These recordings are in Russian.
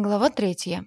Глава третья.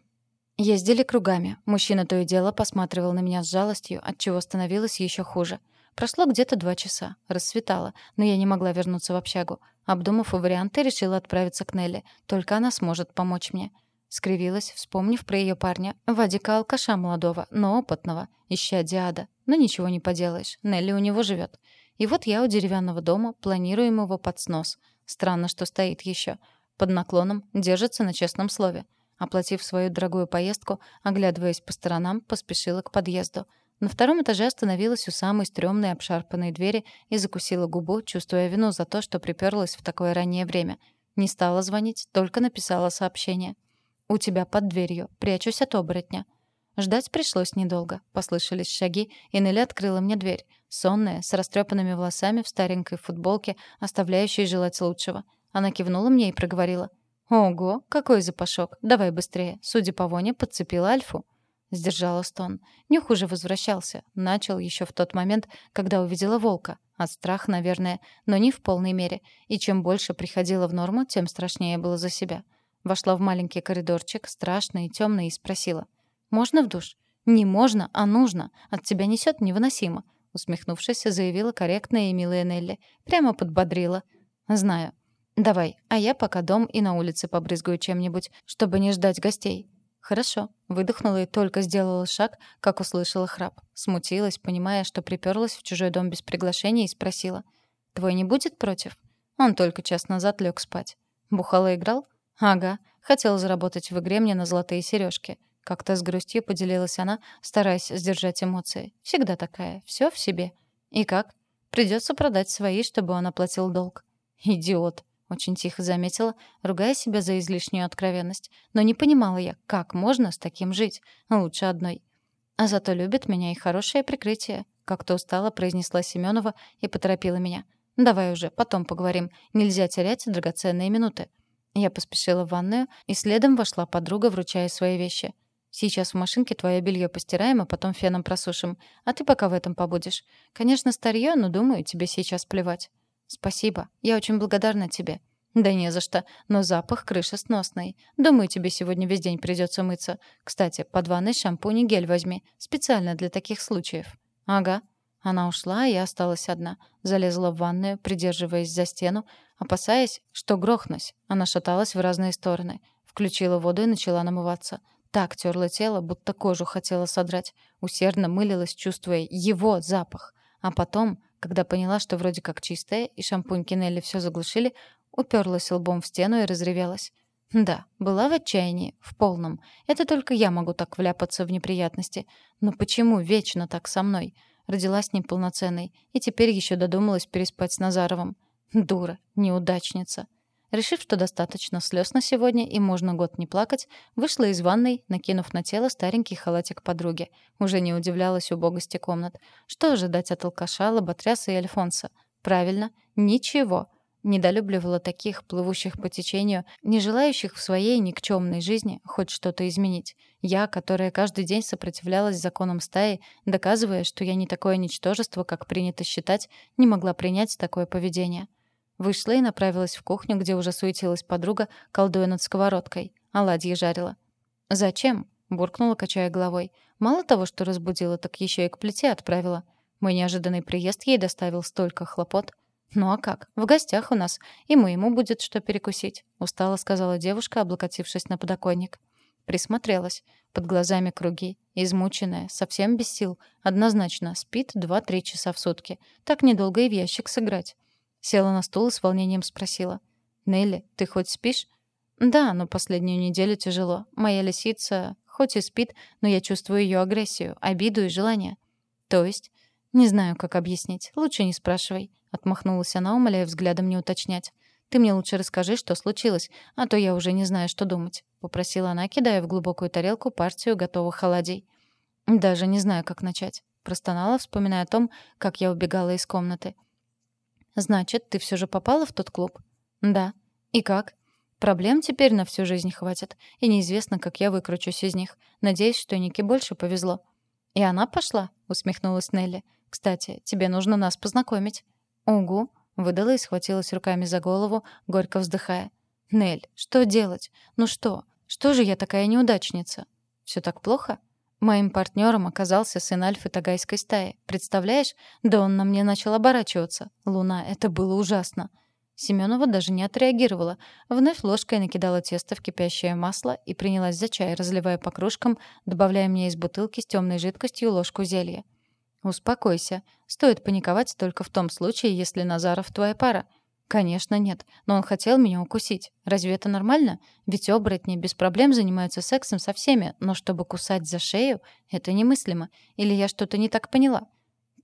Ездили кругами. Мужчина то и дело посматривал на меня с жалостью, отчего становилось еще хуже. Прошло где-то два часа. Рассветало, но я не могла вернуться в общагу. Обдумав варианты, решила отправиться к Нелли. Только она сможет помочь мне. Скривилась, вспомнив про ее парня. Вадика-алкаша молодого, но опытного. Ища Диада. Но ничего не поделаешь. Нелли у него живет. И вот я у деревянного дома, планируемого под снос. Странно, что стоит еще. Под наклоном, держится на честном слове. Оплатив свою дорогую поездку, оглядываясь по сторонам, поспешила к подъезду. На втором этаже остановилась у самой стрёмной обшарпанной двери и закусила губу, чувствуя вину за то, что приперлась в такое раннее время. Не стала звонить, только написала сообщение. «У тебя под дверью. Прячусь от оборотня». Ждать пришлось недолго. Послышались шаги, и Нелли открыла мне дверь. Сонная, с растрепанными волосами, в старенькой футболке, оставляющей желать лучшего. Она кивнула мне и проговорила. «Ого, какой запашок! Давай быстрее!» Судя по воне, подцепила Альфу. Сдержала стон. Нюх уже возвращался. Начал еще в тот момент, когда увидела волка. От страха, наверное, но не в полной мере. И чем больше приходила в норму, тем страшнее было за себя. Вошла в маленький коридорчик, страшный и темный, и спросила. «Можно в душ?» «Не можно, а нужно. От тебя несет невыносимо», — усмехнувшись, заявила корректная и милая Нелли. Прямо подбодрила. «Знаю. «Давай, а я пока дом и на улице побрызгаю чем-нибудь, чтобы не ждать гостей». «Хорошо», — выдохнула и только сделала шаг, как услышала храп. Смутилась, понимая, что приперлась в чужой дом без приглашения, и спросила. «Твой не будет против?» Он только час назад лег спать. «Бухало играл?» «Ага. Хотел заработать в игре мне на золотые сережки. Как-то с грустью поделилась она, стараясь сдержать эмоции. «Всегда такая. Все в себе». «И как?» «Придется продать свои, чтобы он оплатил долг». «Идиот», очень тихо заметила, ругая себя за излишнюю откровенность. Но не понимала я, как можно с таким жить. Лучше одной. А зато любит меня и хорошее прикрытие. Как-то устало произнесла Семенова и поторопила меня. «Давай уже, потом поговорим. Нельзя терять драгоценные минуты». Я поспешила в ванную, и следом вошла подруга, вручая свои вещи. «Сейчас в машинке твое белье постираем, а потом феном просушим. А ты пока в этом побудешь. Конечно, старье, но, думаю, тебе сейчас плевать». «Спасибо. Я очень благодарна тебе». «Да не за что. Но запах крышесносный. Думаю, тебе сегодня весь день придется мыться. Кстати, под ванной шампунь и гель возьми. Специально для таких случаев». «Ага». Она ушла, и я осталась одна. Залезла в ванную, придерживаясь за стену, опасаясь, что грохнусь. Она шаталась в разные стороны. Включила воду и начала намываться. Так терла тело, будто кожу хотела содрать. Усердно мылилась, чувствуя его запах. А потом когда поняла, что вроде как чистая, и шампунь Кинелли все заглушили, уперлась лбом в стену и разревелась. Да, была в отчаянии, в полном. Это только я могу так вляпаться в неприятности. Но почему вечно так со мной? Родилась неполноценной, и теперь еще додумалась переспать с Назаровым. Дура, неудачница. Решив, что достаточно слез на сегодня и можно год не плакать, вышла из ванной, накинув на тело старенький халатик подруги. Уже не удивлялась убогости комнат. Что ожидать от алкаша, лоботряса и Альфонса? Правильно, ничего. Недолюбливала таких, плывущих по течению, не желающих в своей никчемной жизни хоть что-то изменить. Я, которая каждый день сопротивлялась законам стаи, доказывая, что я не такое ничтожество, как принято считать, не могла принять такое поведение. Вышла и направилась в кухню, где уже суетилась подруга, колдуя над сковородкой. Оладьи жарила. «Зачем?» — буркнула, качая головой. «Мало того, что разбудила, так еще и к плите отправила. Мой неожиданный приезд ей доставил столько хлопот. «Ну а как? В гостях у нас, и моему будет что перекусить», — устало сказала девушка, облокотившись на подоконник. Присмотрелась. Под глазами круги. Измученная, совсем без сил. Однозначно, спит два-три часа в сутки. Так недолго и в ящик сыграть. Села на стул и с волнением спросила. «Нелли, ты хоть спишь?» «Да, но последнюю неделю тяжело. Моя лисица хоть и спит, но я чувствую ее агрессию, обиду и желание». «То есть?» «Не знаю, как объяснить. Лучше не спрашивай», — отмахнулась она, умоляя взглядом не уточнять. «Ты мне лучше расскажи, что случилось, а то я уже не знаю, что думать», — попросила она, кидая в глубокую тарелку партию готовых оладий. «Даже не знаю, как начать», — простонала, вспоминая о том, как я убегала из комнаты. Значит, ты все же попала в тот клуб? Да. И как? Проблем теперь на всю жизнь хватит, и неизвестно, как я выкручусь из них. Надеюсь, что Нике больше повезло. И она пошла, усмехнулась Нелли. Кстати, тебе нужно нас познакомить. Угу, выдала и схватилась руками за голову, горько вздыхая. Нель, что делать? Ну что? Что же я такая неудачница? Все так плохо? Моим партнером оказался сын альфы тагайской стаи. Представляешь? Да он на мне начал оборачиваться. Луна, это было ужасно. Семенова даже не отреагировала. Вновь ложкой накидала тесто в кипящее масло и принялась за чай, разливая по кружкам, добавляя мне из бутылки с темной жидкостью ложку зелья. «Успокойся. Стоит паниковать только в том случае, если Назаров твоя пара. Конечно, нет. Но он хотел меня укусить. Разве это нормально? Ведь оборотни без проблем занимаются сексом со всеми, но чтобы кусать за шею — это немыслимо. Или я что-то не так поняла?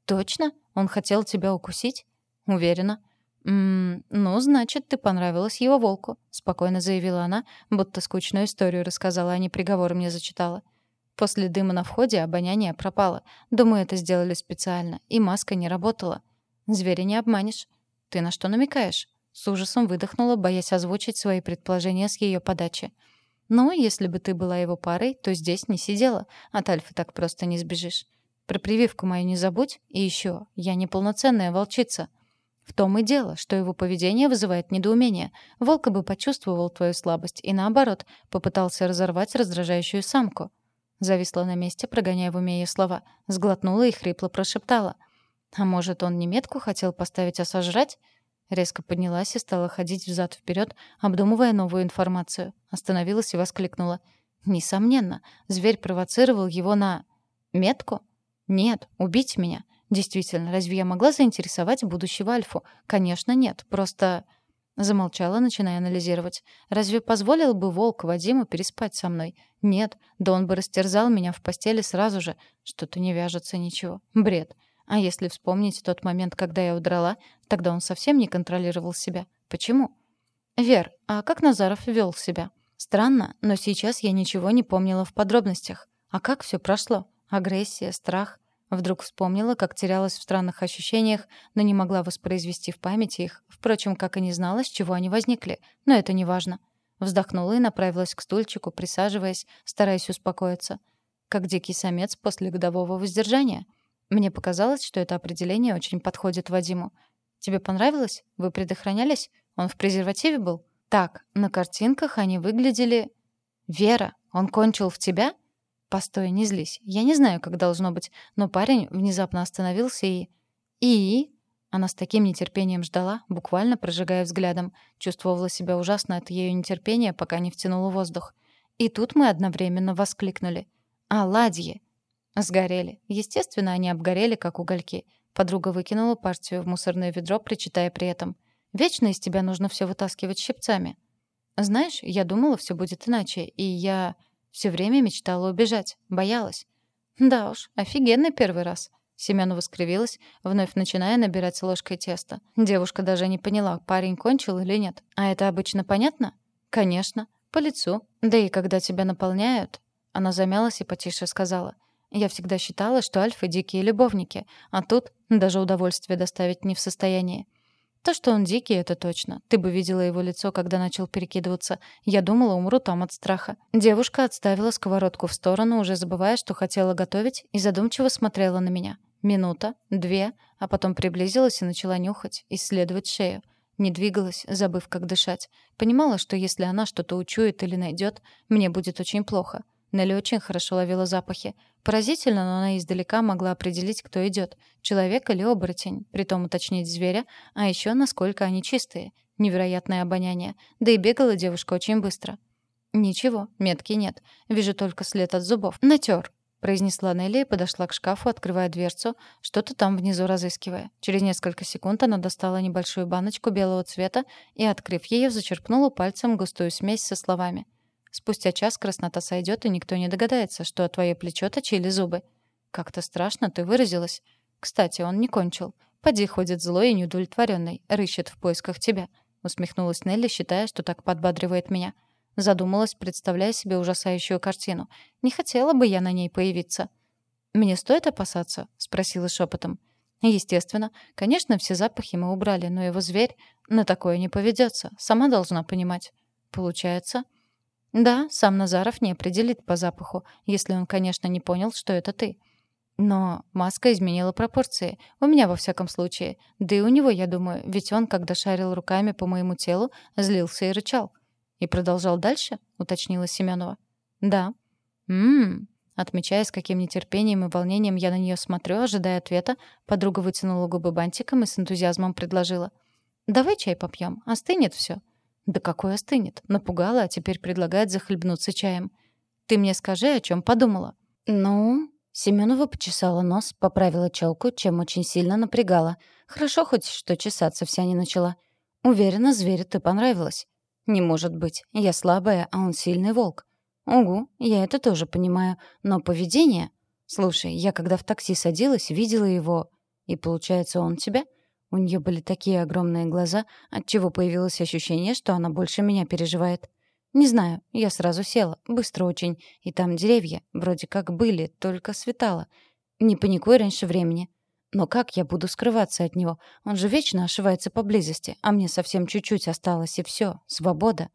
Точно? Он хотел тебя укусить? Уверена. «М -м, «Ну, значит, ты понравилась его волку», — спокойно заявила она, будто скучную историю рассказала, а не приговор мне зачитала. После дыма на входе обоняние пропало. Думаю, это сделали специально, и маска не работала. Зверя не обманешь. «Ты на что намекаешь?» С ужасом выдохнула, боясь озвучить свои предположения с ее подачи. «Ну, если бы ты была его парой, то здесь не сидела. От Альфы так просто не сбежишь. Про прививку мою не забудь. И еще, я не полноценная волчица». В том и дело, что его поведение вызывает недоумение. Волк бы почувствовал твою слабость и, наоборот, попытался разорвать раздражающую самку. Зависла на месте, прогоняя в уме ее слова. Сглотнула и хрипло прошептала. А может, он не метку хотел поставить, а сожрать? Резко поднялась и стала ходить взад вперед, обдумывая новую информацию. Остановилась и воскликнула. Несомненно, зверь провоцировал его на... Метку? Нет, убить меня. Действительно, разве я могла заинтересовать будущего Альфу? Конечно, нет. Просто... Замолчала, начиная анализировать. Разве позволил бы волк Вадиму переспать со мной? Нет, да он бы растерзал меня в постели сразу же. Что-то не вяжется ничего. Бред. А если вспомнить тот момент, когда я удрала, тогда он совсем не контролировал себя. Почему? Вер, а как Назаров вел себя? Странно, но сейчас я ничего не помнила в подробностях. А как все прошло? Агрессия, страх? Вдруг вспомнила, как терялась в странных ощущениях, но не могла воспроизвести в памяти их, впрочем, как и не знала, с чего они возникли. Но это не важно. Вздохнула и направилась к стульчику, присаживаясь, стараясь успокоиться. Как дикий самец после годового воздержания — мне показалось, что это определение очень подходит Вадиму. Тебе понравилось? Вы предохранялись? Он в презервативе был? Так, на картинках они выглядели... Вера, он кончил в тебя? Постой, не злись. Я не знаю, как должно быть, но парень внезапно остановился и... И... Она с таким нетерпением ждала, буквально прожигая взглядом. Чувствовала себя ужасно от ее нетерпения, пока не втянула воздух. И тут мы одновременно воскликнули. «Оладьи!» Сгорели. Естественно, они обгорели, как угольки. Подруга выкинула партию в мусорное ведро, причитая при этом. «Вечно из тебя нужно все вытаскивать щипцами». «Знаешь, я думала, все будет иначе, и я все время мечтала убежать, боялась». «Да уж, офигенный первый раз». Семенова скривилась, вновь начиная набирать ложкой тесто. Девушка даже не поняла, парень кончил или нет. «А это обычно понятно?» «Конечно. По лицу. Да и когда тебя наполняют...» Она замялась и потише сказала — я всегда считала, что альфы — дикие любовники, а тут даже удовольствие доставить не в состоянии. То, что он дикий, это точно. Ты бы видела его лицо, когда начал перекидываться. Я думала, умру там от страха. Девушка отставила сковородку в сторону, уже забывая, что хотела готовить, и задумчиво смотрела на меня. Минута, две, а потом приблизилась и начала нюхать, исследовать шею. Не двигалась, забыв, как дышать. Понимала, что если она что-то учует или найдет, мне будет очень плохо. Нелли очень хорошо ловила запахи. Поразительно, но она издалека могла определить, кто идет — человек или оборотень, притом уточнить зверя, а еще насколько они чистые. Невероятное обоняние. Да и бегала девушка очень быстро. «Ничего, метки нет. Вижу только след от зубов. Натер», — произнесла Нелли и подошла к шкафу, открывая дверцу, что-то там внизу разыскивая. Через несколько секунд она достала небольшую баночку белого цвета и, открыв ее, зачерпнула пальцем густую смесь со словами — Спустя час краснота сойдет, и никто не догадается, что твое плечо точили зубы. Как-то страшно ты выразилась. Кстати, он не кончил. Поди ходит злой и неудовлетворенный, рыщет в поисках тебя. Усмехнулась Нелли, считая, что так подбадривает меня. Задумалась, представляя себе ужасающую картину. Не хотела бы я на ней появиться. «Мне стоит опасаться?» — спросила шепотом. Естественно. Конечно, все запахи мы убрали, но его зверь на такое не поведется. Сама должна понимать. Получается, да, сам Назаров не определит по запаху, если он, конечно, не понял, что это ты. Но маска изменила пропорции. У меня, во всяком случае. Да и у него, я думаю, ведь он, когда шарил руками по моему телу, злился и рычал. «И продолжал дальше?» — уточнила Семенова. «Да». «М-м-м». Отмечая, с каким нетерпением и волнением я на нее смотрю, ожидая ответа, подруга вытянула губы бантиком и с энтузиазмом предложила. «Давай чай попьем, остынет все. «Да какой остынет?» Напугала, а теперь предлагает захлебнуться чаем. «Ты мне скажи, о чем подумала?» «Ну...» Семенова почесала нос, поправила челку, чем очень сильно напрягала. Хорошо хоть, что чесаться вся не начала. Уверена, зверю ты понравилась. Не может быть. Я слабая, а он сильный волк. Угу, я это тоже понимаю. Но поведение... Слушай, я когда в такси садилась, видела его... И получается, он тебя? У нее были такие огромные глаза, отчего появилось ощущение, что она больше меня переживает. Не знаю, я сразу села, быстро очень, и там деревья, вроде как были, только светало. Не паникуй раньше времени. Но как я буду скрываться от него? Он же вечно ошивается поблизости, а мне совсем чуть-чуть осталось, и все, свобода.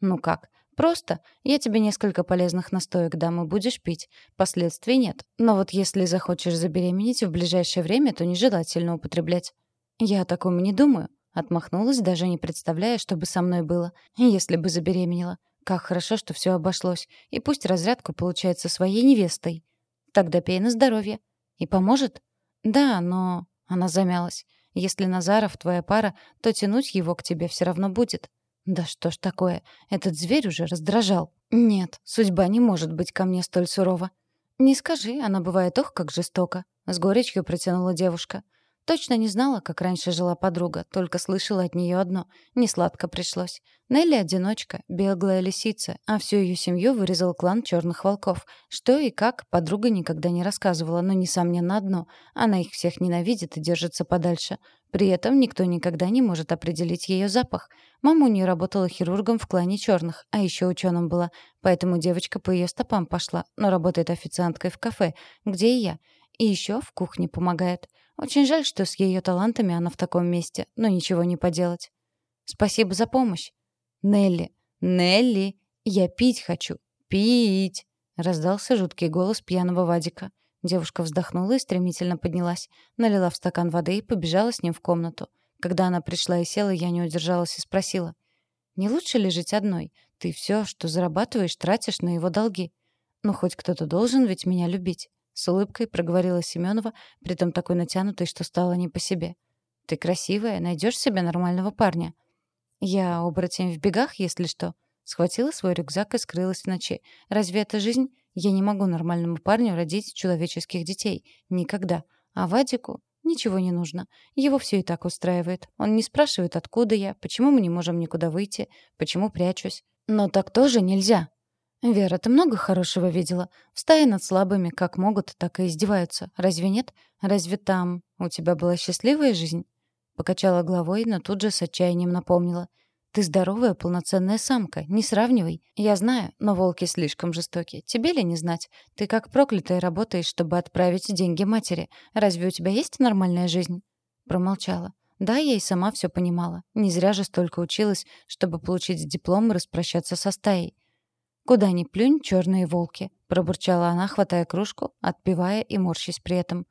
Ну как? Просто я тебе несколько полезных настоек дам и будешь пить. Последствий нет. Но вот если захочешь забеременеть в ближайшее время, то нежелательно употреблять. «Я о таком не думаю», — отмахнулась, даже не представляя, что бы со мной было, если бы забеременела. Как хорошо, что все обошлось. И пусть разрядку получает со своей невестой. Тогда пей на здоровье. И поможет? Да, но... Она замялась. Если Назаров твоя пара, то тянуть его к тебе все равно будет. Да что ж такое? Этот зверь уже раздражал. Нет, судьба не может быть ко мне столь сурова. Не скажи, она бывает ох, как жестоко. С горечью протянула девушка. Точно не знала, как раньше жила подруга, только слышала от нее одно — несладко пришлось. Нелли — одиночка, беглая лисица, а всю ее семью вырезал клан черных волков. Что и как, подруга никогда не рассказывала, но, несомненно, одно — она их всех ненавидит и держится подальше. При этом никто никогда не может определить ее запах. Мама у нее работала хирургом в клане черных, а еще ученым была, поэтому девочка по ее стопам пошла, но работает официанткой в кафе, где и я. И еще в кухне помогает. Очень жаль, что с ее талантами она в таком месте, но ничего не поделать. Спасибо за помощь. Нелли, Нелли, я пить хочу. Пить! Раздался жуткий голос пьяного Вадика. Девушка вздохнула и стремительно поднялась, налила в стакан воды и побежала с ним в комнату. Когда она пришла и села, я не удержалась и спросила. «Не лучше ли жить одной? Ты все, что зарабатываешь, тратишь на его долги. Ну, хоть кто-то должен ведь меня любить. С улыбкой проговорила Семенова, притом такой натянутой, что стало не по себе. «Ты красивая, найдешь себе нормального парня». «Я оборотень в бегах, если что». Схватила свой рюкзак и скрылась в ночи. «Разве это жизнь? Я не могу нормальному парню родить человеческих детей. Никогда. А Вадику ничего не нужно. Его все и так устраивает. Он не спрашивает, откуда я, почему мы не можем никуда выйти, почему прячусь. Но так тоже нельзя. «Вера, ты много хорошего видела? В стае над слабыми как могут, так и издеваются. Разве нет? Разве там у тебя была счастливая жизнь?» Покачала головой, но тут же с отчаянием напомнила. «Ты здоровая, полноценная самка. Не сравнивай. Я знаю, но волки слишком жестоки. Тебе ли не знать? Ты как проклятая работаешь, чтобы отправить деньги матери. Разве у тебя есть нормальная жизнь?» Промолчала. Да, я и сама все понимала. Не зря же столько училась, чтобы получить диплом и распрощаться со стаей. «Куда ни плюнь, черные волки», — пробурчала она, хватая кружку, отпивая и морщись при этом.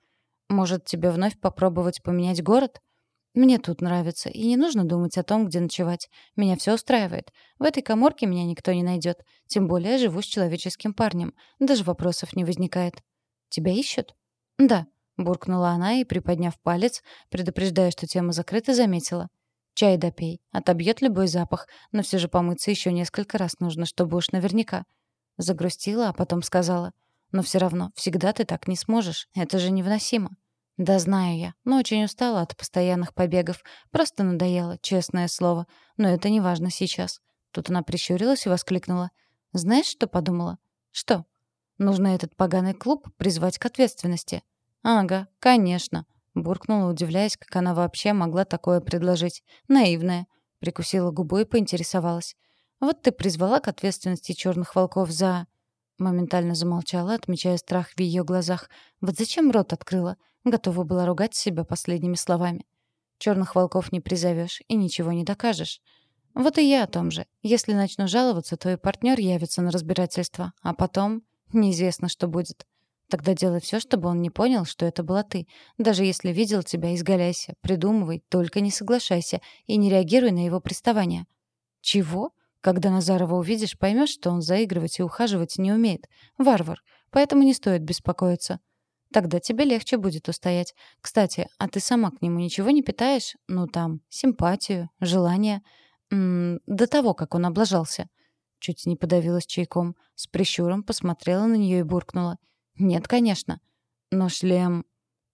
«Может, тебе вновь попробовать поменять город?» «Мне тут нравится, и не нужно думать о том, где ночевать. Меня все устраивает. В этой коморке меня никто не найдет. Тем более живу с человеческим парнем. Даже вопросов не возникает». «Тебя ищут?» «Да», — буркнула она и, приподняв палец, предупреждая, что тема закрыта, заметила. Чай допей. Отобьет любой запах, но все же помыться еще несколько раз нужно, чтобы уж наверняка. Загрустила, а потом сказала. Но все равно, всегда ты так не сможешь. Это же невыносимо. Да знаю я, но очень устала от постоянных побегов. Просто надоело, честное слово. Но это не важно сейчас. Тут она прищурилась и воскликнула. Знаешь, что подумала? Что? Нужно этот поганый клуб призвать к ответственности. Ага, конечно. Буркнула, удивляясь, как она вообще могла такое предложить. Наивная. Прикусила губу и поинтересовалась. «Вот ты призвала к ответственности черных волков за...» Моментально замолчала, отмечая страх в ее глазах. Вот зачем рот открыла? Готова была ругать себя последними словами. Черных волков не призовешь и ничего не докажешь. Вот и я о том же. Если начну жаловаться, то и партнер явится на разбирательство. А потом неизвестно, что будет. Тогда делай все, чтобы он не понял, что это была ты. Даже если видел тебя, изгаляйся, придумывай, только не соглашайся и не реагируй на его приставания. Чего? Когда Назарова увидишь, поймешь, что он заигрывать и ухаживать не умеет. Варвар. Поэтому не стоит беспокоиться. Тогда тебе легче будет устоять. Кстати, а ты сама к нему ничего не питаешь? Ну, там, симпатию, желание. М до того, как он облажался. Чуть не подавилась чайком. С прищуром посмотрела на нее и буркнула. Нет, конечно. Но шлем...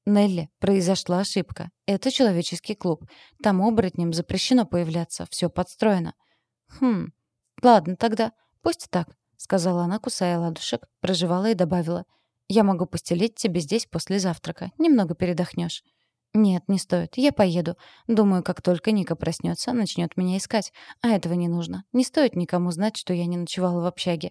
Нелли, произошла ошибка. Это человеческий клуб. Там оборотням запрещено появляться. Все подстроено. Хм, «Ладно тогда, пусть так», — сказала она, кусая ладушек, проживала и добавила. «Я могу постелить тебе здесь после завтрака. Немного передохнешь». «Нет, не стоит. Я поеду. Думаю, как только Ника проснется, начнет меня искать. А этого не нужно. Не стоит никому знать, что я не ночевала в общаге.